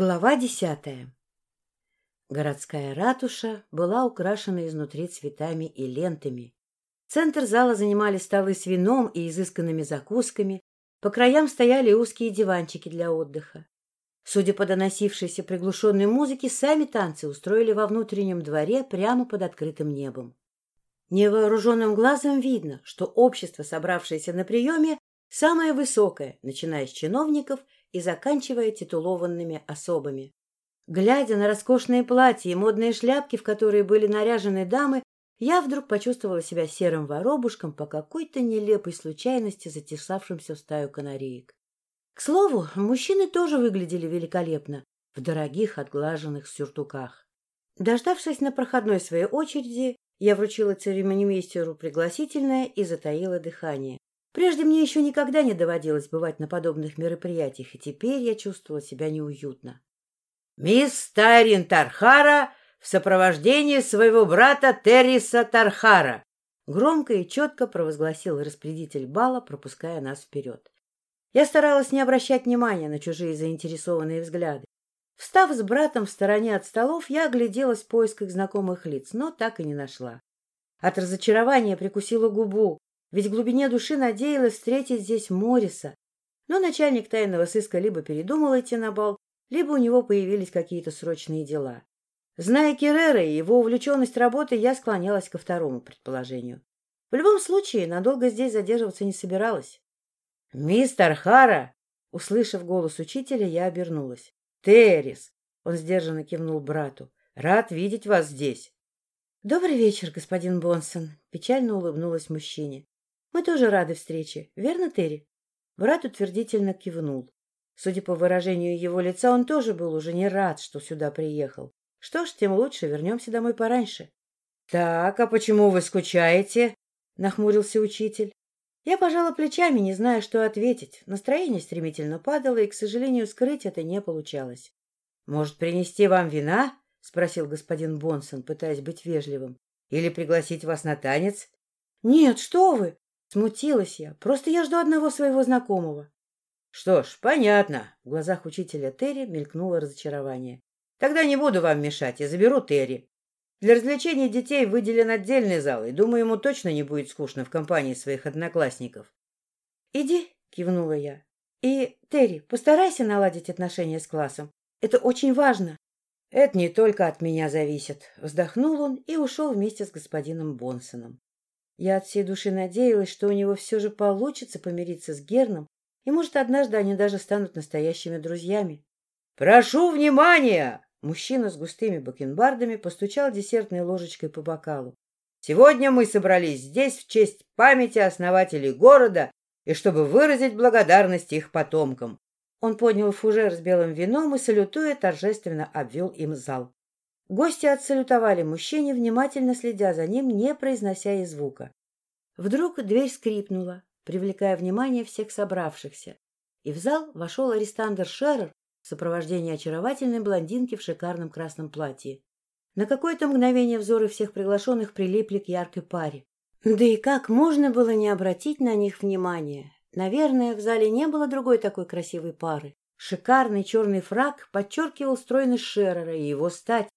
Глава десятая Городская ратуша была украшена изнутри цветами и лентами. Центр зала занимали столы с вином и изысканными закусками, по краям стояли узкие диванчики для отдыха. Судя по доносившейся приглушенной музыке, сами танцы устроили во внутреннем дворе прямо под открытым небом. Невооруженным глазом видно, что общество, собравшееся на приеме, самое высокое, начиная с чиновников – и заканчивая титулованными особами. Глядя на роскошные платья и модные шляпки, в которые были наряжены дамы, я вдруг почувствовала себя серым воробушком по какой-то нелепой случайности, затесавшимся в стаю канареек. К слову, мужчины тоже выглядели великолепно, в дорогих отглаженных сюртуках. Дождавшись на проходной своей очереди, я вручила церемонимейстеру пригласительное и затаила дыхание. Прежде мне еще никогда не доводилось бывать на подобных мероприятиях, и теперь я чувствовала себя неуютно. «Мисс Тайрин Тархара в сопровождении своего брата Терриса Тархара!» Громко и четко провозгласил распорядитель бала, пропуская нас вперед. Я старалась не обращать внимания на чужие заинтересованные взгляды. Встав с братом в стороне от столов, я огляделась в поисках знакомых лиц, но так и не нашла. От разочарования прикусила губу, ведь в глубине души надеялась встретить здесь Мориса. Но начальник тайного сыска либо передумал идти на бал, либо у него появились какие-то срочные дела. Зная Керрера и его увлеченность работой, я склонялась ко второму предположению. В любом случае, надолго здесь задерживаться не собиралась. — Мистер Хара! — услышав голос учителя, я обернулась. — Террис! — он сдержанно кивнул брату. — Рад видеть вас здесь. — Добрый вечер, господин Бонсон! — печально улыбнулась мужчине. Мы тоже рады встрече, верно, Терри? Брат утвердительно кивнул. Судя по выражению его лица, он тоже был уже не рад, что сюда приехал. Что ж, тем лучше, вернемся домой пораньше. — Так, а почему вы скучаете? — нахмурился учитель. Я пожала плечами, не зная, что ответить. Настроение стремительно падало, и, к сожалению, скрыть это не получалось. — Может, принести вам вина? — спросил господин Бонсон, пытаясь быть вежливым. — Или пригласить вас на танец? — Нет, что вы! Смутилась я. Просто я жду одного своего знакомого. — Что ж, понятно. В глазах учителя Терри мелькнуло разочарование. — Тогда не буду вам мешать, я заберу Терри. Для развлечений детей выделен отдельный зал, и, думаю, ему точно не будет скучно в компании своих одноклассников. — Иди, — кивнула я. — И, Терри, постарайся наладить отношения с классом. Это очень важно. — Это не только от меня зависит. Вздохнул он и ушел вместе с господином Бонсоном. Я от всей души надеялась, что у него все же получится помириться с Герном, и, может, однажды они даже станут настоящими друзьями. «Прошу внимания!» Мужчина с густыми бакенбардами постучал десертной ложечкой по бокалу. «Сегодня мы собрались здесь в честь памяти основателей города и чтобы выразить благодарность их потомкам». Он поднял фужер с белым вином и, салютуя, торжественно обвел им зал. Гости отсалютовали мужчине, внимательно следя за ним, не произнося и звука. Вдруг дверь скрипнула, привлекая внимание всех собравшихся, и в зал вошел арестандр Шеррер в сопровождении очаровательной блондинки в шикарном красном платье. На какое-то мгновение взоры всех приглашенных прилипли к яркой паре. Да и как можно было не обратить на них внимания? Наверное, в зале не было другой такой красивой пары. Шикарный черный фраг подчеркивал стройность Шеррера и его стать,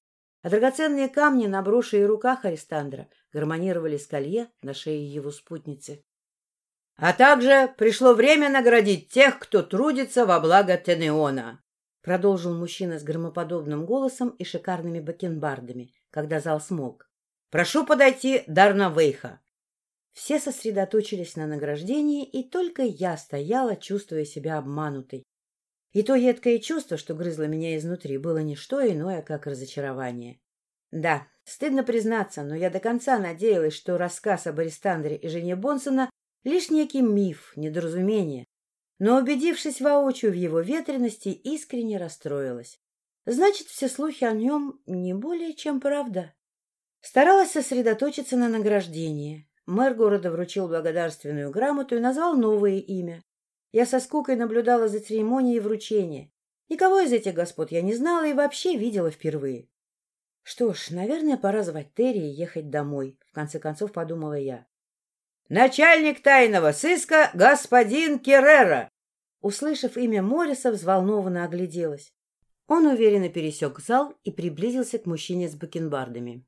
а драгоценные камни на броши и руках Арестандра гармонировали с колье на шее его спутницы. — А также пришло время наградить тех, кто трудится во благо Тенеона, — продолжил мужчина с громоподобным голосом и шикарными бакенбардами, когда зал смолк. — Прошу подойти Дарна Вейха. Все сосредоточились на награждении, и только я стояла, чувствуя себя обманутой. И то едкое чувство, что грызло меня изнутри, было не что иное, как разочарование. Да, стыдно признаться, но я до конца надеялась, что рассказ об Арестандре и жене Бонсона — лишь некий миф, недоразумение. Но, убедившись воочию в его ветренности, искренне расстроилась. Значит, все слухи о нем не более чем правда. Старалась сосредоточиться на награждении. Мэр города вручил благодарственную грамоту и назвал новое имя я со скукой наблюдала за церемонией вручения. Никого из этих господ я не знала и вообще видела впервые. Что ж, наверное, пора звать Терри и ехать домой, в конце концов подумала я. «Начальник тайного сыска господин Керрера!» Услышав имя Морриса, взволнованно огляделась. Он уверенно пересек зал и приблизился к мужчине с бакенбардами.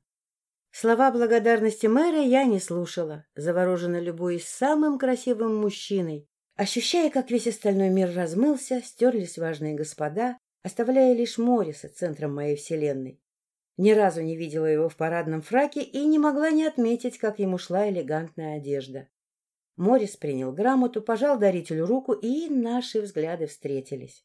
Слова благодарности мэра я не слушала, завороженно любуясь самым красивым мужчиной, ощущая, как весь остальной мир размылся, стерлись важные господа, оставляя лишь Морриса центром моей вселенной. Ни разу не видела его в парадном фраке и не могла не отметить, как ему шла элегантная одежда. Моррис принял грамоту, пожал дарителю руку, и наши взгляды встретились.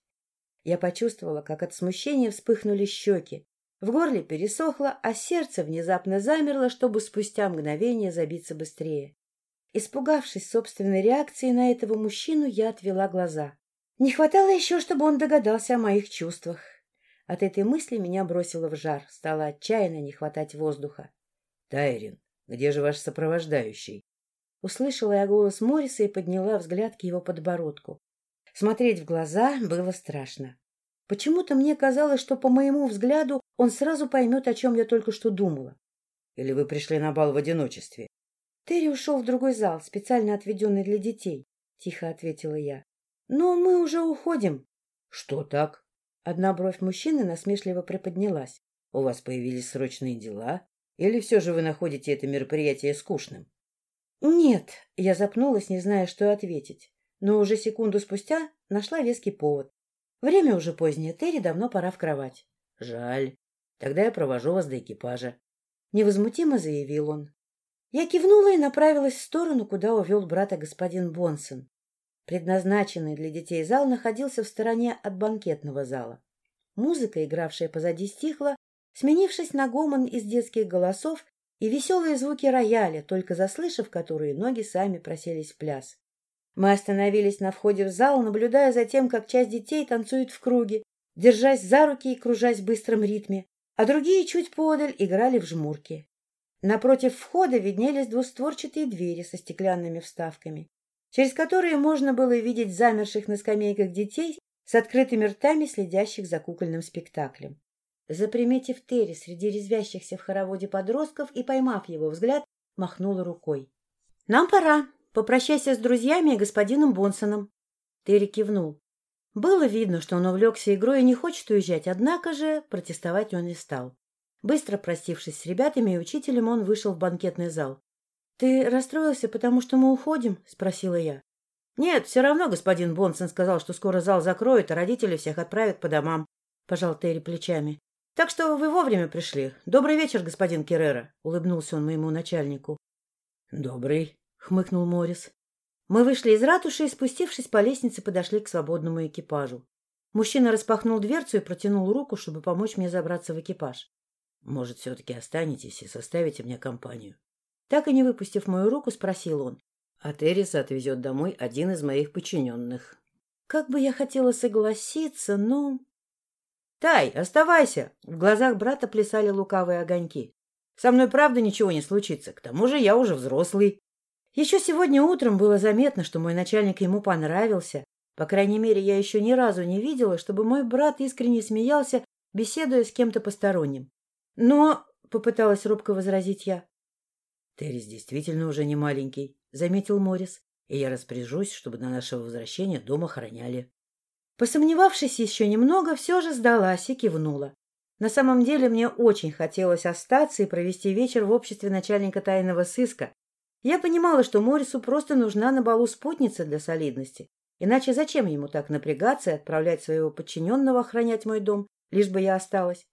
Я почувствовала, как от смущения вспыхнули щеки. В горле пересохло, а сердце внезапно замерло, чтобы спустя мгновение забиться быстрее. Испугавшись собственной реакции на этого мужчину, я отвела глаза. Не хватало еще, чтобы он догадался о моих чувствах. От этой мысли меня бросило в жар, стало отчаянно не хватать воздуха. — Тайрин, где же ваш сопровождающий? Услышала я голос Морриса и подняла взгляд к его подбородку. Смотреть в глаза было страшно. Почему-то мне казалось, что по моему взгляду он сразу поймет, о чем я только что думала. — Или вы пришли на бал в одиночестве? — Терри ушел в другой зал, специально отведенный для детей, — тихо ответила я. — Но мы уже уходим. — Что так? Одна бровь мужчины насмешливо приподнялась. — У вас появились срочные дела? Или все же вы находите это мероприятие скучным? «Нет», — я запнулась, не зная, что ответить, но уже секунду спустя нашла веский повод. Время уже позднее, Терри давно пора в кровать. «Жаль. Тогда я провожу вас до экипажа», — невозмутимо заявил он. Я кивнула и направилась в сторону, куда увел брата господин Бонсон. Предназначенный для детей зал находился в стороне от банкетного зала. Музыка, игравшая позади, стихла, сменившись на гомон из детских голосов и веселые звуки рояля, только заслышав которые, ноги сами проселись в пляс. Мы остановились на входе в зал, наблюдая за тем, как часть детей танцует в круге, держась за руки и кружась в быстром ритме, а другие чуть подаль играли в жмурки. Напротив входа виднелись двустворчатые двери со стеклянными вставками, через которые можно было видеть замерших на скамейках детей с открытыми ртами, следящих за кукольным спектаклем. Заприметив Терри среди резвящихся в хороводе подростков и поймав его взгляд, махнула рукой. — Нам пора. Попрощайся с друзьями и господином Бонсоном. Терри кивнул. Было видно, что он увлекся игрой и не хочет уезжать, однако же протестовать он не стал. Быстро простившись с ребятами и учителем, он вышел в банкетный зал. — Ты расстроился, потому что мы уходим? — спросила я. — Нет, все равно господин Бонсон сказал, что скоро зал закроют, а родители всех отправят по домам. — пожал Терри плечами. Так что вы вовремя пришли. Добрый вечер, господин Керрера, улыбнулся он моему начальнику. Добрый, хмыкнул Морис. Мы вышли из ратуши и, спустившись по лестнице, подошли к свободному экипажу. Мужчина распахнул дверцу и протянул руку, чтобы помочь мне забраться в экипаж. Может, все-таки останетесь и составите мне компанию? Так и не выпустив мою руку, спросил он. А Терриса отвезет домой один из моих подчиненных. Как бы я хотела согласиться, но... «Тай, оставайся!» В глазах брата плясали лукавые огоньки. «Со мной правда ничего не случится. К тому же я уже взрослый». Еще сегодня утром было заметно, что мой начальник ему понравился. По крайней мере, я еще ни разу не видела, чтобы мой брат искренне смеялся, беседуя с кем-то посторонним. «Но...» — попыталась робко возразить я. «Террис действительно уже не маленький», — заметил Морис, «и я распоряжусь, чтобы на наше возвращение дома охраняли». Посомневавшись еще немного, все же сдалась и кивнула. На самом деле мне очень хотелось остаться и провести вечер в обществе начальника тайного сыска. Я понимала, что Морису просто нужна на балу спутница для солидности. Иначе зачем ему так напрягаться и отправлять своего подчиненного охранять мой дом, лишь бы я осталась?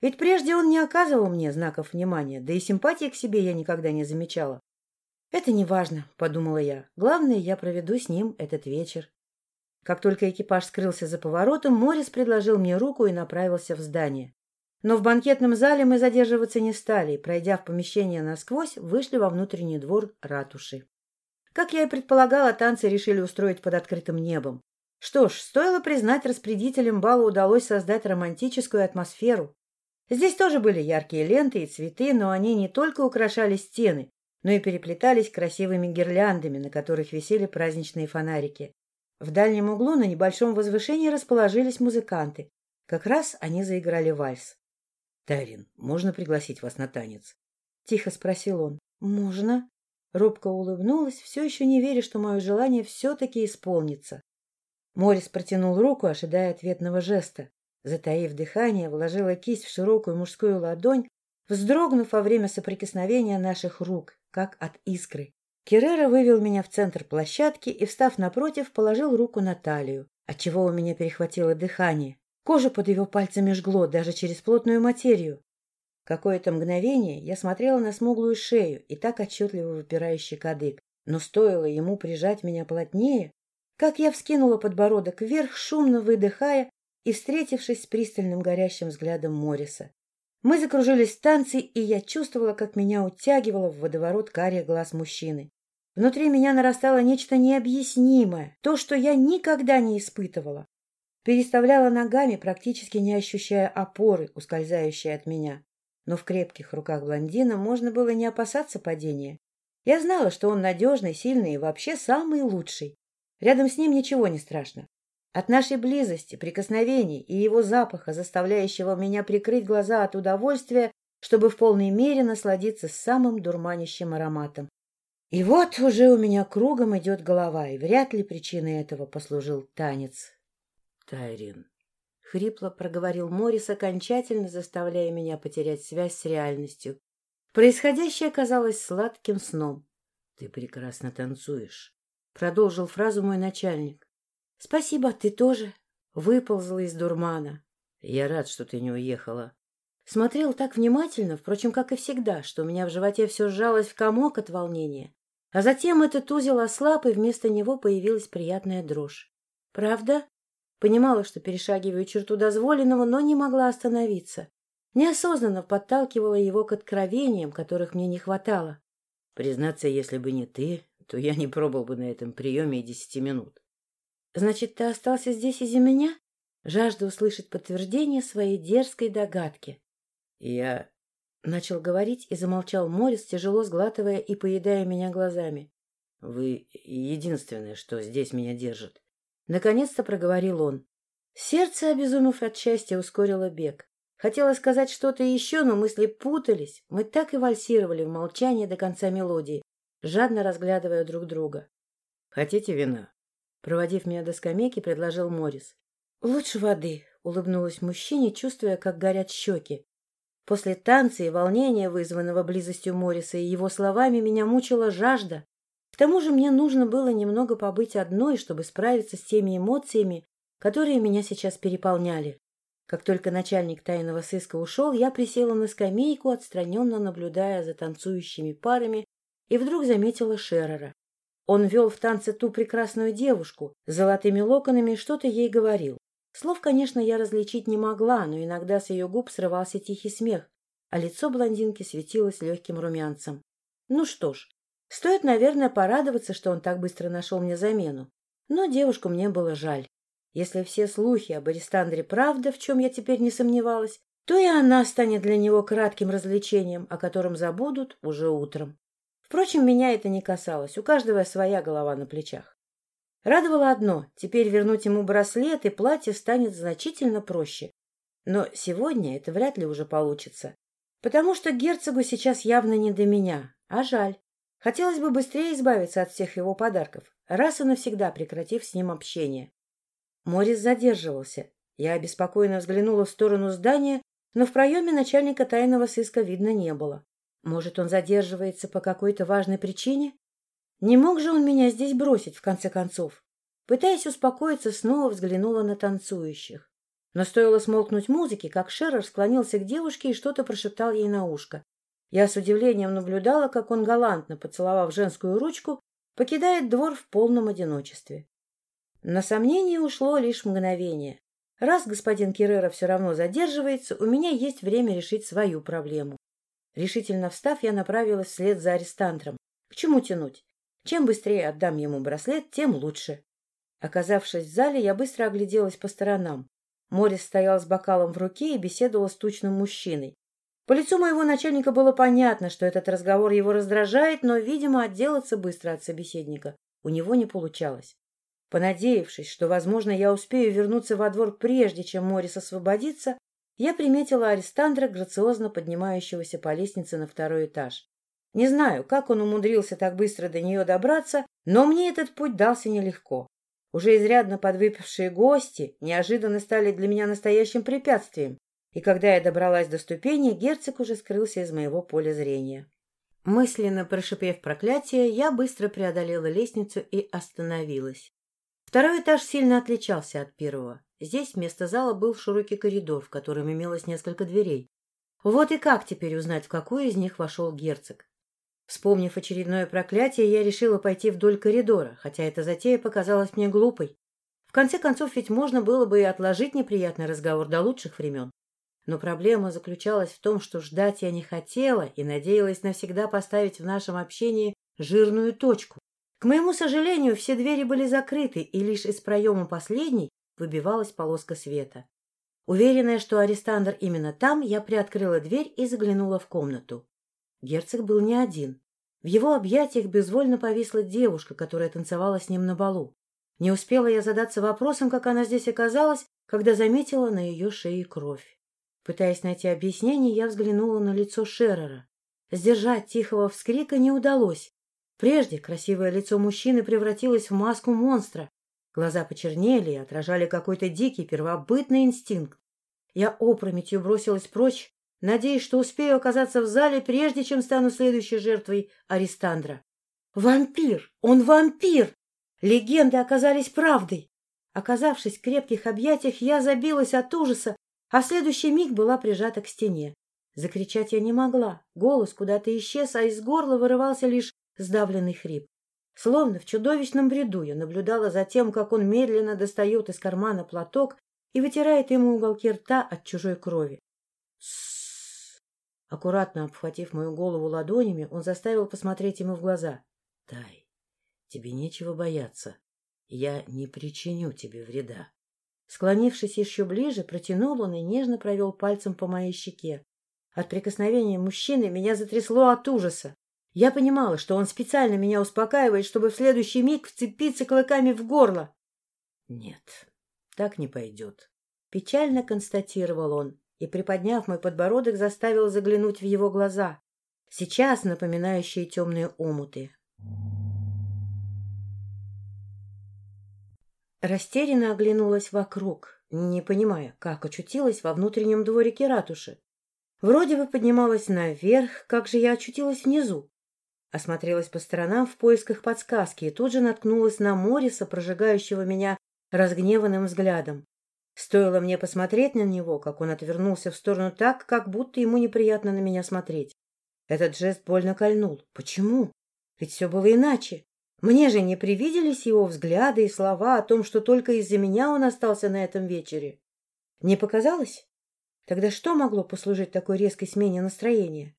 Ведь прежде он не оказывал мне знаков внимания, да и симпатии к себе я никогда не замечала. «Это не важно», — подумала я. «Главное, я проведу с ним этот вечер». Как только экипаж скрылся за поворотом, Морис предложил мне руку и направился в здание. Но в банкетном зале мы задерживаться не стали и, пройдя в помещение насквозь, вышли во внутренний двор ратуши. Как я и предполагала, танцы решили устроить под открытым небом. Что ж, стоило признать, распорядителям бала удалось создать романтическую атмосферу. Здесь тоже были яркие ленты и цветы, но они не только украшали стены, но и переплетались красивыми гирляндами, на которых висели праздничные фонарики. В дальнем углу на небольшом возвышении расположились музыканты. Как раз они заиграли вальс. — Тарин, можно пригласить вас на танец? — тихо спросил он. — Можно. Робко улыбнулась, все еще не веря, что мое желание все-таки исполнится. Морис протянул руку, ожидая ответного жеста. Затаив дыхание, вложила кисть в широкую мужскую ладонь, вздрогнув во время соприкосновения наших рук, как от искры. Керрера вывел меня в центр площадки и, встав напротив, положил руку на талию, отчего у меня перехватило дыхание. Кожа под его пальцами жгло даже через плотную материю. Какое-то мгновение я смотрела на смуглую шею и так отчетливо выпирающий кадык, но стоило ему прижать меня плотнее, как я вскинула подбородок вверх, шумно выдыхая и встретившись с пристальным горящим взглядом Морриса. Мы закружились в танце, и я чувствовала, как меня утягивало в водоворот кария глаз мужчины. Внутри меня нарастало нечто необъяснимое, то, что я никогда не испытывала. Переставляла ногами, практически не ощущая опоры, ускользающей от меня. Но в крепких руках блондина можно было не опасаться падения. Я знала, что он надежный, сильный и вообще самый лучший. Рядом с ним ничего не страшно. От нашей близости, прикосновений и его запаха, заставляющего меня прикрыть глаза от удовольствия, чтобы в полной мере насладиться самым дурманящим ароматом. И вот уже у меня кругом идет голова, и вряд ли причиной этого послужил танец. — Тайрин, — хрипло проговорил Морис, окончательно заставляя меня потерять связь с реальностью. Происходящее казалось сладким сном. — Ты прекрасно танцуешь, — продолжил фразу мой начальник. — Спасибо, ты тоже. Выползла из дурмана. Я рад, что ты не уехала. Смотрел так внимательно, впрочем, как и всегда, что у меня в животе все сжалось в комок от волнения. А затем этот узел ослаб, и вместо него появилась приятная дрожь. Правда? Понимала, что перешагиваю черту дозволенного, но не могла остановиться. Неосознанно подталкивала его к откровениям, которых мне не хватало. Признаться, если бы не ты, то я не пробовал бы на этом приеме и десяти минут. — Значит, ты остался здесь из-за меня? Жажда услышать подтверждение своей дерзкой догадки. — Я... — начал говорить и замолчал Морис, тяжело сглатывая и поедая меня глазами. — Вы единственное, что здесь меня держит. Наконец-то проговорил он. Сердце, обезумев от счастья, ускорило бег. Хотела сказать что-то еще, но мысли путались. Мы так и вальсировали в молчании до конца мелодии, жадно разглядывая друг друга. — Хотите вина? Проводив меня до скамейки, предложил Морис. Лучше воды, улыбнулась мужчине, чувствуя, как горят щеки. После танца и волнения, вызванного близостью Мориса и его словами, меня мучила жажда. К тому же мне нужно было немного побыть одной, чтобы справиться с теми эмоциями, которые меня сейчас переполняли. Как только начальник тайного сыска ушел, я присела на скамейку, отстраненно наблюдая за танцующими парами, и вдруг заметила Шеррера. Он вел в танце ту прекрасную девушку с золотыми локонами и что-то ей говорил. Слов, конечно, я различить не могла, но иногда с ее губ срывался тихий смех, а лицо блондинки светилось легким румянцем. Ну что ж, стоит, наверное, порадоваться, что он так быстро нашел мне замену. Но девушку мне было жаль. Если все слухи об Аристандре правда, в чем я теперь не сомневалась, то и она станет для него кратким развлечением, о котором забудут уже утром. Впрочем, меня это не касалось, у каждого своя голова на плечах. Радовало одно — теперь вернуть ему браслет, и платье станет значительно проще. Но сегодня это вряд ли уже получится, потому что герцогу сейчас явно не до меня, а жаль. Хотелось бы быстрее избавиться от всех его подарков, раз и навсегда прекратив с ним общение. Морис задерживался. Я обеспокоенно взглянула в сторону здания, но в проеме начальника тайного сыска видно не было. Может, он задерживается по какой-то важной причине? Не мог же он меня здесь бросить, в конце концов? Пытаясь успокоиться, снова взглянула на танцующих. Но стоило смолкнуть музыки, как Шерер склонился к девушке и что-то прошептал ей на ушко. Я с удивлением наблюдала, как он галантно, поцеловав женскую ручку, покидает двор в полном одиночестве. На сомнение ушло лишь мгновение. Раз господин Керрера все равно задерживается, у меня есть время решить свою проблему. Решительно встав, я направилась вслед за арестантром. К чему тянуть? Чем быстрее отдам ему браслет, тем лучше. Оказавшись в зале, я быстро огляделась по сторонам. Морис стоял с бокалом в руке и беседовал с тучным мужчиной. По лицу моего начальника было понятно, что этот разговор его раздражает, но, видимо, отделаться быстро от собеседника у него не получалось. Понадеявшись, что, возможно, я успею вернуться во двор прежде, чем Морис освободится, я приметила арестандра, грациозно поднимающегося по лестнице на второй этаж. Не знаю, как он умудрился так быстро до нее добраться, но мне этот путь дался нелегко. Уже изрядно подвыпившие гости неожиданно стали для меня настоящим препятствием, и когда я добралась до ступени, герцог уже скрылся из моего поля зрения. Мысленно прошипев проклятие, я быстро преодолела лестницу и остановилась. Второй этаж сильно отличался от первого. Здесь вместо зала был широкий коридор, в котором имелось несколько дверей. Вот и как теперь узнать, в какую из них вошел герцог? Вспомнив очередное проклятие, я решила пойти вдоль коридора, хотя эта затея показалась мне глупой. В конце концов, ведь можно было бы и отложить неприятный разговор до лучших времен. Но проблема заключалась в том, что ждать я не хотела и надеялась навсегда поставить в нашем общении жирную точку. К моему сожалению, все двери были закрыты, и лишь из проема последней выбивалась полоска света. Уверенная, что арестандр именно там, я приоткрыла дверь и заглянула в комнату. Герцог был не один. В его объятиях безвольно повисла девушка, которая танцевала с ним на балу. Не успела я задаться вопросом, как она здесь оказалась, когда заметила на ее шее кровь. Пытаясь найти объяснение, я взглянула на лицо Шеррера. Сдержать тихого вскрика не удалось. Прежде красивое лицо мужчины превратилось в маску монстра. Глаза почернели и отражали какой-то дикий первобытный инстинкт. Я опрометью бросилась прочь, надеясь, что успею оказаться в зале, прежде чем стану следующей жертвой Арестандра. Вампир! Он вампир! Легенды оказались правдой. Оказавшись в крепких объятиях, я забилась от ужаса, а в следующий миг была прижата к стене. Закричать я не могла, голос куда-то исчез, а из горла вырывался лишь сдавленный хрип. Словно в чудовищном бреду я наблюдала за тем, как он медленно достает из кармана платок и вытирает ему уголки рта от чужой крови. Аккуратно обхватив мою голову ладонями, он заставил посмотреть ему в глаза. — Тай, тебе нечего бояться. Я не причиню тебе вреда. Склонившись еще ближе, протянул он и нежно провел пальцем по моей щеке. От прикосновения мужчины меня затрясло от ужаса. Я понимала, что он специально меня успокаивает, чтобы в следующий миг вцепиться клыками в горло. — Нет, так не пойдет. Печально констатировал он и, приподняв мой подбородок, заставил заглянуть в его глаза, сейчас напоминающие темные омуты. Растерянно оглянулась вокруг, не понимая, как очутилась во внутреннем дворике ратуши. Вроде бы поднималась наверх, как же я очутилась внизу. Осмотрелась по сторонам в поисках подсказки и тут же наткнулась на Мориса, прожигающего меня разгневанным взглядом. Стоило мне посмотреть на него, как он отвернулся в сторону так, как будто ему неприятно на меня смотреть. Этот жест больно кольнул. Почему? Ведь все было иначе. Мне же не привиделись его взгляды и слова о том, что только из-за меня он остался на этом вечере. Не показалось? Тогда что могло послужить такой резкой смене настроения?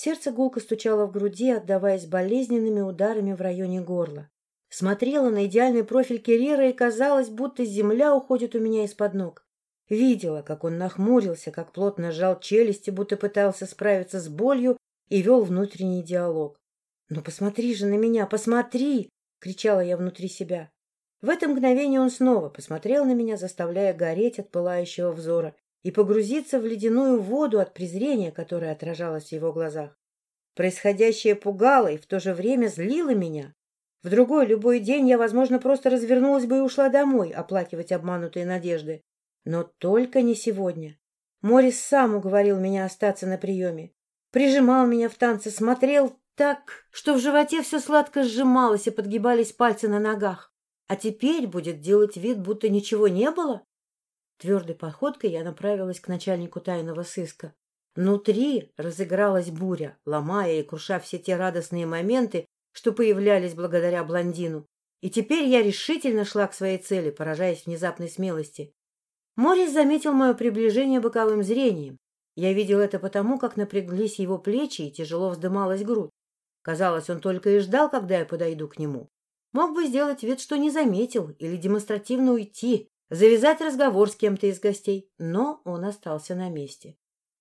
Сердце гулко стучало в груди, отдаваясь болезненными ударами в районе горла. Смотрела на идеальный профиль Керира и казалось, будто земля уходит у меня из-под ног. Видела, как он нахмурился, как плотно сжал челюсти, будто пытался справиться с болью и вел внутренний диалог. «Ну посмотри же на меня, посмотри!» — кричала я внутри себя. В это мгновение он снова посмотрел на меня, заставляя гореть от пылающего взора и погрузиться в ледяную воду от презрения, которое отражалось в его глазах. Происходящее пугало и в то же время злило меня. В другой любой день я, возможно, просто развернулась бы и ушла домой оплакивать обманутые надежды. Но только не сегодня. Морис сам уговорил меня остаться на приеме. Прижимал меня в танце, смотрел так, что в животе все сладко сжималось и подгибались пальцы на ногах. А теперь будет делать вид, будто ничего не было? Твердой походкой я направилась к начальнику тайного сыска. Внутри разыгралась буря, ломая и круша все те радостные моменты, что появлялись благодаря блондину. И теперь я решительно шла к своей цели, поражаясь внезапной смелости. Морис заметил мое приближение боковым зрением. Я видел это потому, как напряглись его плечи и тяжело вздымалась грудь. Казалось, он только и ждал, когда я подойду к нему. Мог бы сделать вид, что не заметил, или демонстративно уйти, завязать разговор с кем-то из гостей, но он остался на месте.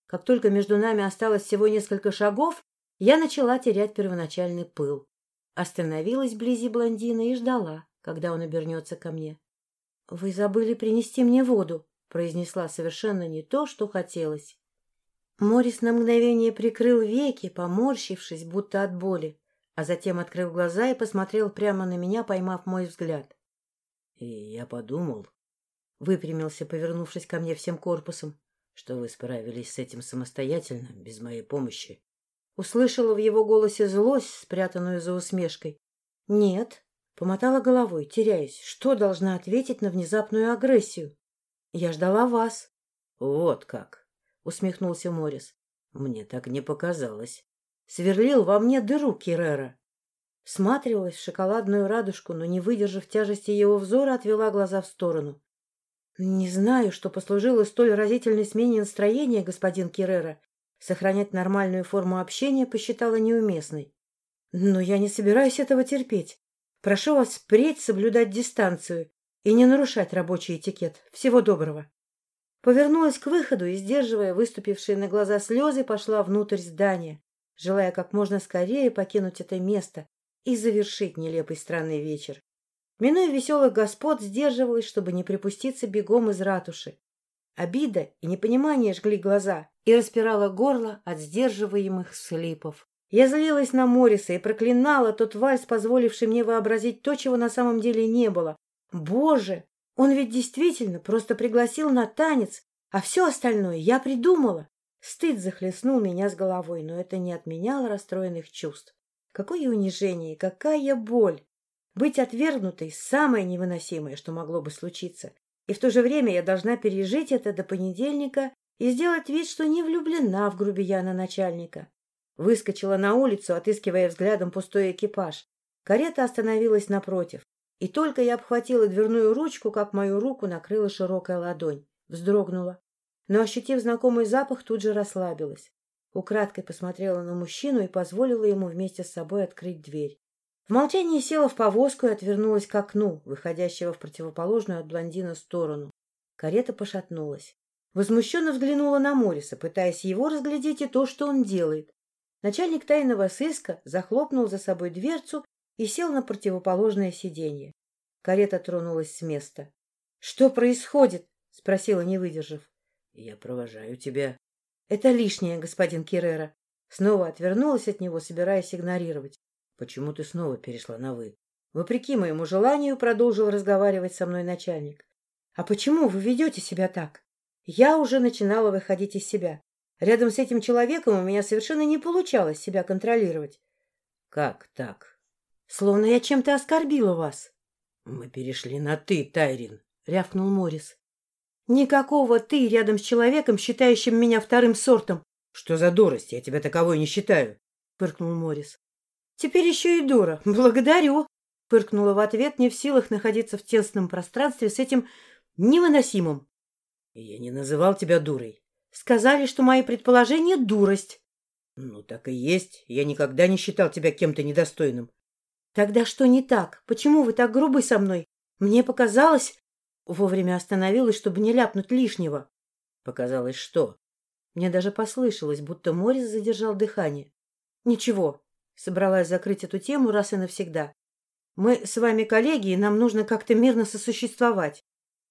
Как только между нами осталось всего несколько шагов, я начала терять первоначальный пыл. Остановилась вблизи блондина и ждала, когда он обернется ко мне. — Вы забыли принести мне воду, — произнесла совершенно не то, что хотелось. Морис на мгновение прикрыл веки, поморщившись, будто от боли, а затем открыл глаза и посмотрел прямо на меня, поймав мой взгляд. И я подумал, выпрямился, повернувшись ко мне всем корпусом, что вы справились с этим самостоятельно, без моей помощи. Услышала в его голосе злость, спрятанную за усмешкой. Нет, помотала головой, теряясь. Что должна ответить на внезапную агрессию? Я ждала вас. Вот как, усмехнулся Морис. Мне так не показалось. Сверлил во мне дыру Кирера. Всматривалась в шоколадную радужку, но, не выдержав тяжести его взора, отвела глаза в сторону. Не знаю, что послужило столь разительной смене настроения, господин Кирера. Сохранять нормальную форму общения посчитала неуместной. Но я не собираюсь этого терпеть. Прошу вас впредь соблюдать дистанцию и не нарушать рабочий этикет. Всего доброго. Повернулась к выходу и, сдерживая выступившие на глаза слезы, пошла внутрь здания, желая как можно скорее покинуть это место, и завершить нелепый странный вечер. Минуя веселых господ, сдерживалась, чтобы не припуститься бегом из ратуши. Обида и непонимание жгли глаза и распирало горло от сдерживаемых слипов. Я злилась на Мориса и проклинала тот вальс, позволивший мне вообразить то, чего на самом деле не было. Боже! Он ведь действительно просто пригласил на танец, а все остальное я придумала. Стыд захлестнул меня с головой, но это не отменяло расстроенных чувств. Какое унижение, какая боль! Быть отвергнутой – самое невыносимое, что могло бы случиться. И в то же время я должна пережить это до понедельника и сделать вид, что не влюблена в грубияна начальника. Выскочила на улицу, отыскивая взглядом пустой экипаж. Карета остановилась напротив. И только я обхватила дверную ручку, как мою руку накрыла широкая ладонь. Вздрогнула. Но, ощутив знакомый запах, тут же расслабилась. Украдкой посмотрела на мужчину и позволила ему вместе с собой открыть дверь. В молчании села в повозку и отвернулась к окну, выходящего в противоположную от блондина сторону. Карета пошатнулась. Возмущенно взглянула на Мориса, пытаясь его разглядеть и то, что он делает. Начальник тайного сыска захлопнул за собой дверцу и сел на противоположное сиденье. Карета тронулась с места. — Что происходит? — спросила, не выдержав. — Я провожаю тебя, — Это лишнее, господин Кирера. Снова отвернулась от него, собираясь игнорировать. — Почему ты снова перешла на «вы»? Вопреки моему желанию продолжил разговаривать со мной начальник. — А почему вы ведете себя так? Я уже начинала выходить из себя. Рядом с этим человеком у меня совершенно не получалось себя контролировать. — Как так? — Словно я чем-то оскорбила вас. — Мы перешли на «ты», Тайрин, — рявкнул Морис. Никакого ты рядом с человеком, считающим меня вторым сортом. — Что за дурость? Я тебя таковой не считаю, — фыркнул Морис. Теперь еще и дура. Благодарю, — фыркнула в ответ, не в силах находиться в тесном пространстве с этим невыносимым. — Я не называл тебя дурой. Сказали, что мои предположения — дурость. — Ну, так и есть. Я никогда не считал тебя кем-то недостойным. — Тогда что не так? Почему вы так грубы со мной? Мне показалось... Вовремя остановилась, чтобы не ляпнуть лишнего. Показалось, что? Мне даже послышалось, будто Морис задержал дыхание. Ничего, собралась закрыть эту тему раз и навсегда. Мы с вами коллеги, и нам нужно как-то мирно сосуществовать.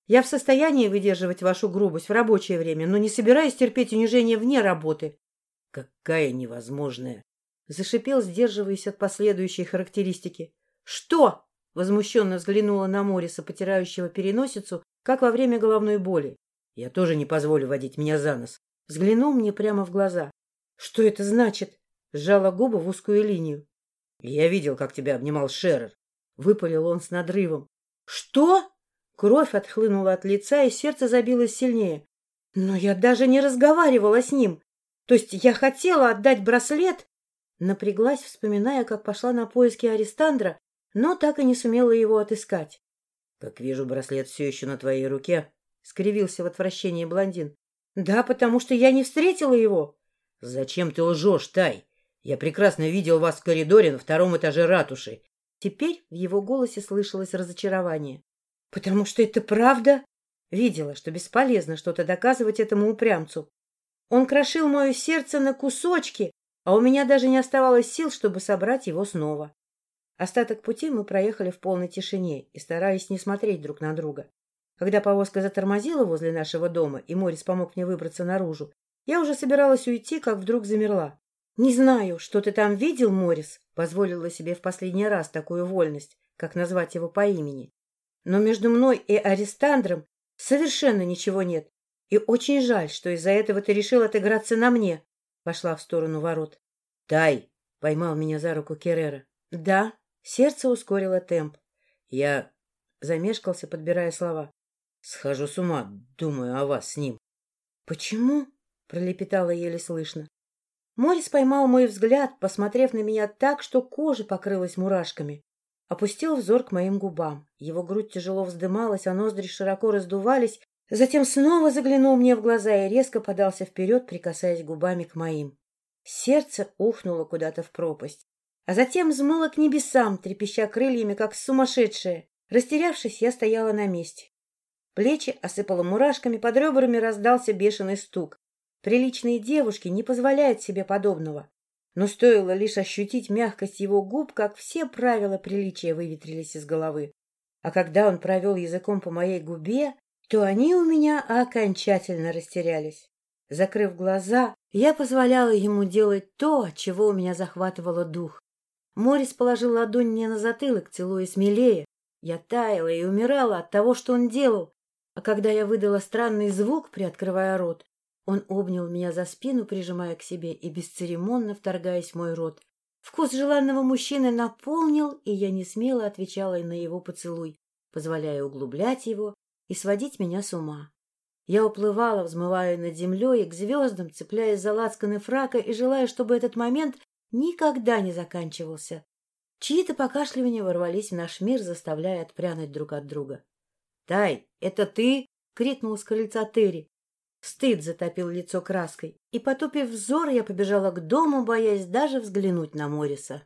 Я в состоянии выдерживать вашу грубость в рабочее время, но не собираюсь терпеть унижение вне работы. — Какая невозможная! — зашипел, сдерживаясь от последующей характеристики. — Что? Возмущенно взглянула на Мориса, потирающего переносицу, как во время головной боли. Я тоже не позволю водить меня за нос. Взглянул мне прямо в глаза. Что это значит? Сжала губы в узкую линию. Я видел, как тебя обнимал Шерер. Выпалил он с надрывом. Что? Кровь отхлынула от лица, и сердце забилось сильнее. Но я даже не разговаривала с ним. То есть я хотела отдать браслет, Напряглась, вспоминая, как пошла на поиски Арестандра но так и не сумела его отыскать. — Как вижу, браслет все еще на твоей руке, — скривился в отвращении блондин. — Да, потому что я не встретила его. — Зачем ты лжешь, Тай? Я прекрасно видел вас в коридоре на втором этаже ратуши. Теперь в его голосе слышалось разочарование. — Потому что это правда? Видела, что бесполезно что-то доказывать этому упрямцу. Он крошил мое сердце на кусочки, а у меня даже не оставалось сил, чтобы собрать его снова. Остаток пути мы проехали в полной тишине и старались не смотреть друг на друга. Когда повозка затормозила возле нашего дома, и Морис помог мне выбраться наружу, я уже собиралась уйти, как вдруг замерла. «Не знаю, что ты там видел, Морис», — позволила себе в последний раз такую вольность, как назвать его по имени. но между мной и Арестандром совершенно ничего нет. И очень жаль, что из-за этого ты решил отыграться на мне. Пошла в сторону ворот. — Тай! — поймал меня за руку Керрера. — Да. Сердце ускорило темп. Я замешкался, подбирая слова. — Схожу с ума, думаю о вас с ним. — Почему? — пролепетала еле слышно. Морис поймал мой взгляд, посмотрев на меня так, что кожа покрылась мурашками. Опустил взор к моим губам. Его грудь тяжело вздымалась, а ноздри широко раздувались. Затем снова заглянул мне в глаза и резко подался вперед, прикасаясь губами к моим. Сердце ухнуло куда-то в пропасть. А затем взмыло к небесам, трепеща крыльями, как сумасшедшая. Растерявшись, я стояла на месте. Плечи осыпало мурашками, под ребрами раздался бешеный стук. Приличные девушки не позволяют себе подобного. Но стоило лишь ощутить мягкость его губ, как все правила приличия выветрились из головы. А когда он провел языком по моей губе, то они у меня окончательно растерялись. Закрыв глаза, я позволяла ему делать то, чего у меня захватывало дух. Морис положил ладонь мне на затылок, целуя смелее. Я таяла и умирала от того, что он делал. А когда я выдала странный звук, приоткрывая рот, он обнял меня за спину, прижимая к себе и бесцеремонно вторгаясь в мой рот. Вкус желанного мужчины наполнил, и я не смело отвечала на его поцелуй, позволяя углублять его и сводить меня с ума. Я уплывала, взмывая над землей и к звездам, цепляясь за лацканы фрака и желая, чтобы этот момент никогда не заканчивался. Чьи-то покашливания ворвались в наш мир, заставляя отпрянуть друг от друга. — Тай, это ты? — крикнул с крыльца Терри. Стыд затопил лицо краской, и, потупив взор, я побежала к дому, боясь даже взглянуть на Мориса.